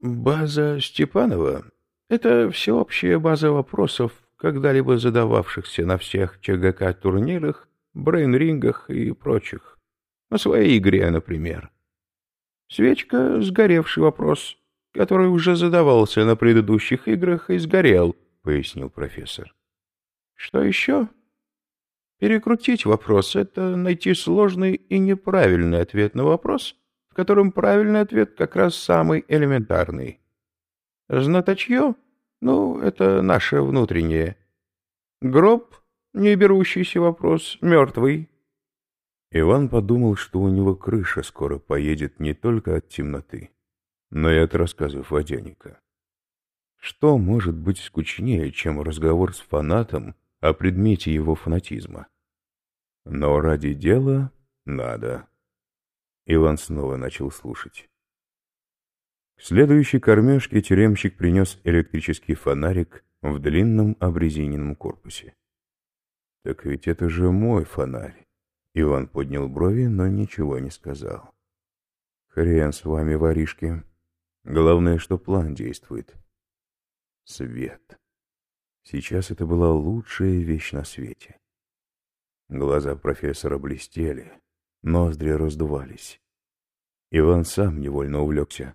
База Степанова — это всеобщая база вопросов, когда-либо задававшихся на всех ЧГК-турнирах, брейн-рингах и прочих. На своей игре, например. Свечка — сгоревший вопрос, который уже задавался на предыдущих играх и сгорел, — пояснил профессор. Что еще? Перекрутить вопрос — это найти сложный и неправильный ответ на вопрос, котором правильный ответ как раз самый элементарный. Знаточье? Ну, это наше внутреннее. Гроб, не берущийся вопрос, мертвый. Иван подумал, что у него крыша скоро поедет не только от темноты, но и от рассказов водяника. Что может быть скучнее, чем разговор с фанатом о предмете его фанатизма? Но ради дела надо. Иван снова начал слушать. К следующей кормежке тюремщик принес электрический фонарик в длинном обрезиненном корпусе. «Так ведь это же мой фонарь!» Иван поднял брови, но ничего не сказал. «Хрен с вами, воришки. Главное, что план действует. Свет. Сейчас это была лучшая вещь на свете. Глаза профессора блестели, ноздри раздувались. Иван сам невольно увлекся.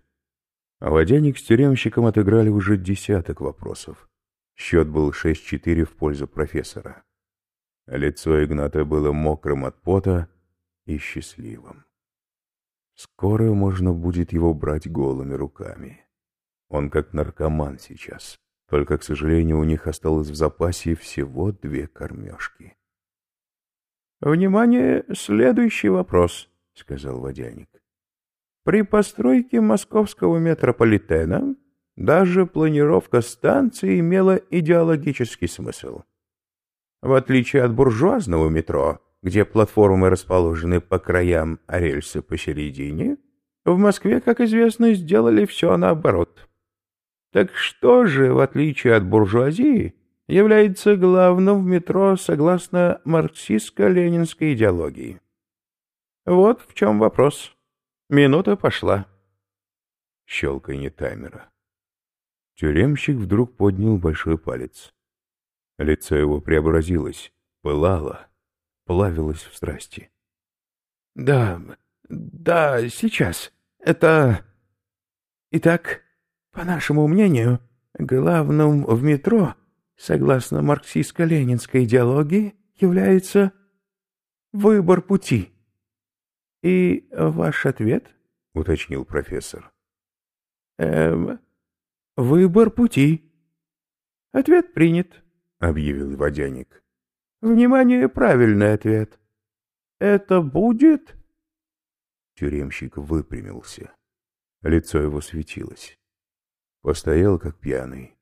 А водяник с тюремщиком отыграли уже десяток вопросов. Счет был 6-4 в пользу профессора. Лицо Игната было мокрым от пота и счастливым. Скоро можно будет его брать голыми руками. Он как наркоман сейчас, только, к сожалению, у них осталось в запасе всего две кормежки. «Внимание, следующий вопрос», — сказал водяник. «При постройке московского метрополитена даже планировка станции имела идеологический смысл. В отличие от буржуазного метро, где платформы расположены по краям, а рельсы посередине, в Москве, как известно, сделали все наоборот. Так что же, в отличие от буржуазии, является главным в метро согласно марксистско-ленинской идеологии. Вот в чем вопрос. Минута пошла. Щелканье таймера. Тюремщик вдруг поднял большой палец. Лицо его преобразилось, пылало, плавилось в страсти. — Да, да, сейчас. Это... Итак, по нашему мнению, главным в метро согласно марксистско-ленинской идеологии, является выбор пути. И ваш ответ? — уточнил профессор. — Эм, выбор пути. — Ответ принят, — объявил водяник. — Внимание, правильный ответ. Это будет... Тюремщик выпрямился. Лицо его светилось. Постоял, как пьяный.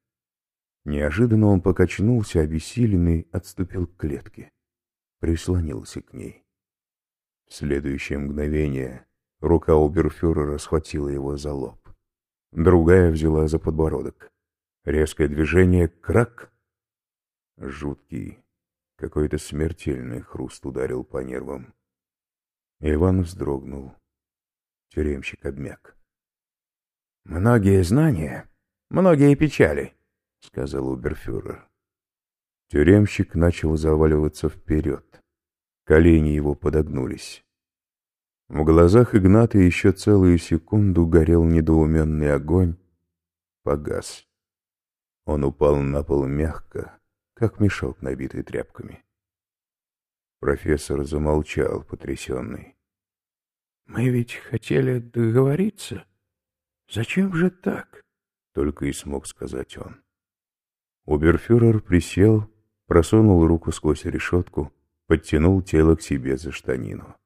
Неожиданно он покачнулся, обессиленный, отступил к клетке. Прислонился к ней. Следующее мгновение рука оберфюрера схватила его за лоб. Другая взяла за подбородок. Резкое движение — крак. Жуткий, какой-то смертельный хруст ударил по нервам. Иван вздрогнул. Тюремщик обмяк. «Многие знания, многие печали», — сказал уберфюрер. Тюремщик начал заваливаться вперед. Колени его подогнулись. В глазах Игната еще целую секунду горел недоуменный огонь, погас. Он упал на пол мягко, как мешок, набитый тряпками. Профессор замолчал, потрясенный. — Мы ведь хотели договориться. Зачем же так? — только и смог сказать он. Оберфюрер присел, просунул руку сквозь решетку, подтянул тело к себе за штанину.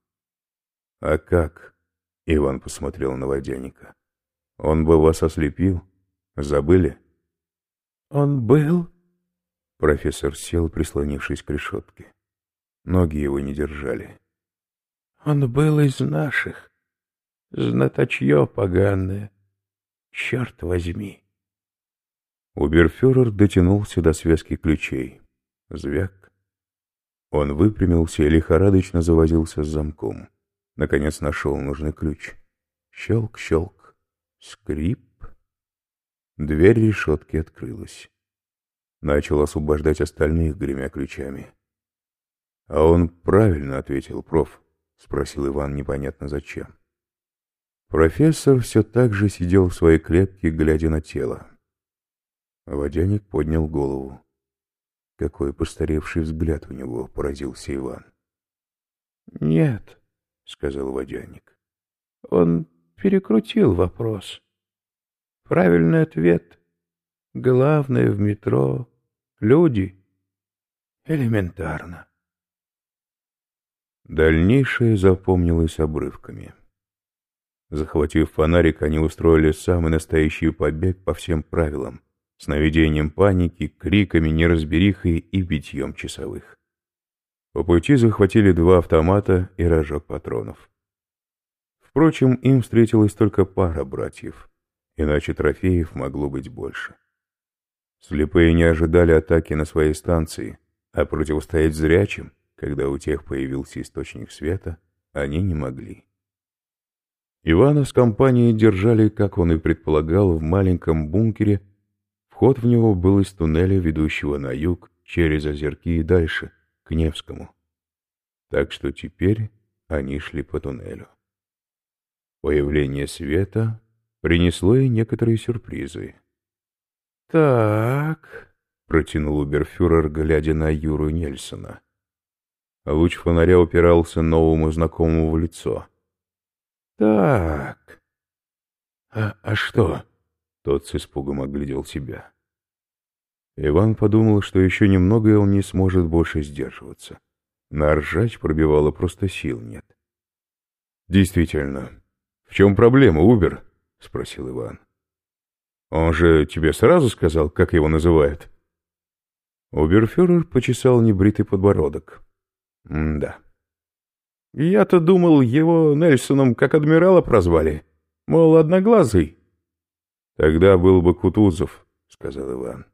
— А как? — Иван посмотрел на водяника. — Он бы вас ослепил? Забыли? — Он был? Профессор сел, прислонившись к решетке. Ноги его не держали. — Он был из наших. Знаточье поганое. Черт возьми! Уберфюрер дотянулся до связки ключей. Звяк. Он выпрямился и лихорадочно завозился с замком. Наконец нашел нужный ключ. Щелк-щелк. Скрип. Дверь решетки открылась. Начал освобождать остальных, гремя ключами. «А он правильно ответил, проф», — спросил Иван непонятно зачем. Профессор все так же сидел в своей клетке, глядя на тело. Водяник поднял голову. Какой постаревший взгляд у него, поразился Иван. «Нет», — сказал водяник. «Он перекрутил вопрос. Правильный ответ. Главное в метро — люди. Элементарно». Дальнейшее запомнилось обрывками. Захватив фонарик, они устроили самый настоящий побег по всем правилам, с наведением паники, криками, неразберихой и битьем часовых. По пути захватили два автомата и рожок патронов. Впрочем, им встретилась только пара братьев, иначе трофеев могло быть больше. Слепые не ожидали атаки на своей станции, а противостоять зрячим, когда у тех появился источник света, они не могли. Ивана с компанией держали, как он и предполагал, в маленьком бункере. Вход в него был из туннеля, ведущего на юг, через озерки и дальше, к Невскому. Так что теперь они шли по туннелю. Появление света принесло и некоторые сюрпризы. «Так», — протянул Уберфюрер, глядя на Юру Нельсона. Луч фонаря упирался новому знакомому в лицо — так. А, а что? Тот с испугом оглядел себя. Иван подумал, что еще немного, и он не сможет больше сдерживаться. На ржач пробивало просто сил нет. «Действительно. В чем проблема, Убер?» — спросил Иван. «Он же тебе сразу сказал, как его называют?» Уберфюрер почесал небритый подбородок. «Да. Я-то думал, его Нельсоном как адмирала прозвали. Мол, одноглазый. Тогда был бы Кутузов, сказал Иван.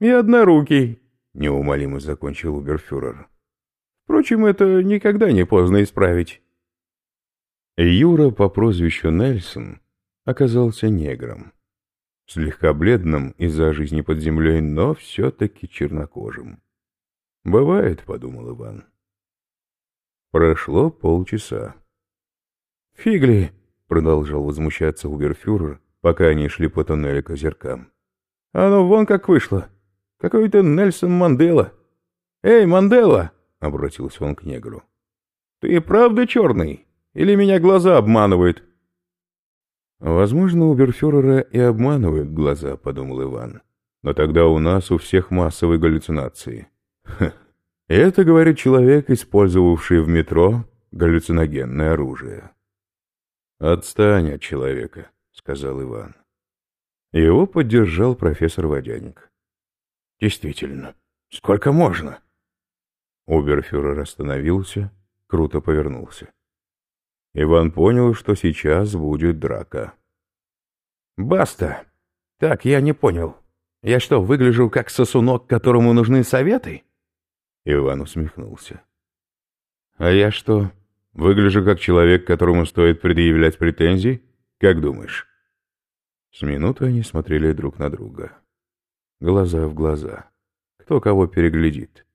И однорукий, неумолимо закончил Уберфюрер. Впрочем, это никогда не поздно исправить. Юра по прозвищу Нельсон оказался негром. Слегка бледным из-за жизни под землей, но все-таки чернокожим. «Бывает», — подумал Иван. Прошло полчаса. «Фигли!» — продолжал возмущаться Уберфюрер, пока они шли по тоннелю к озеркам. «Оно «А ну, вон как вышло! Какой-то Нельсон Мандела! Эй, Мандела!» — обратился он к негру. «Ты правда черный? Или меня глаза обманывают?» «Возможно, Уберфюрера и обманывают глаза», — подумал Иван. «Но тогда у нас у всех массовые галлюцинации». Ха, это говорит человек, использовавший в метро галлюциногенное оружие. «Отстань от человека», — сказал Иван. Его поддержал профессор Водяник. «Действительно, сколько можно?» Уберфюрер остановился, круто повернулся. Иван понял, что сейчас будет драка. «Баста! Так, я не понял. Я что, выгляжу как сосунок, которому нужны советы?» Иван усмехнулся. «А я что, выгляжу как человек, которому стоит предъявлять претензии? Как думаешь?» С минуты они смотрели друг на друга. Глаза в глаза. Кто кого переглядит.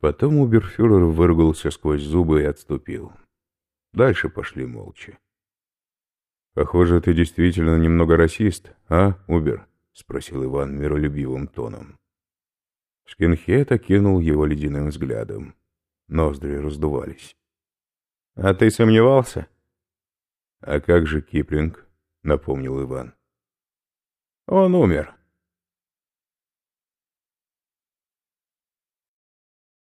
Потом Уберфюрер выругался сквозь зубы и отступил. Дальше пошли молча. «Похоже, ты действительно немного расист, а, Убер?» — спросил Иван миролюбивым тоном. Скинхед окинул его ледяным взглядом. Ноздри раздувались. — А ты сомневался? — А как же Киплинг? — напомнил Иван. — Он умер.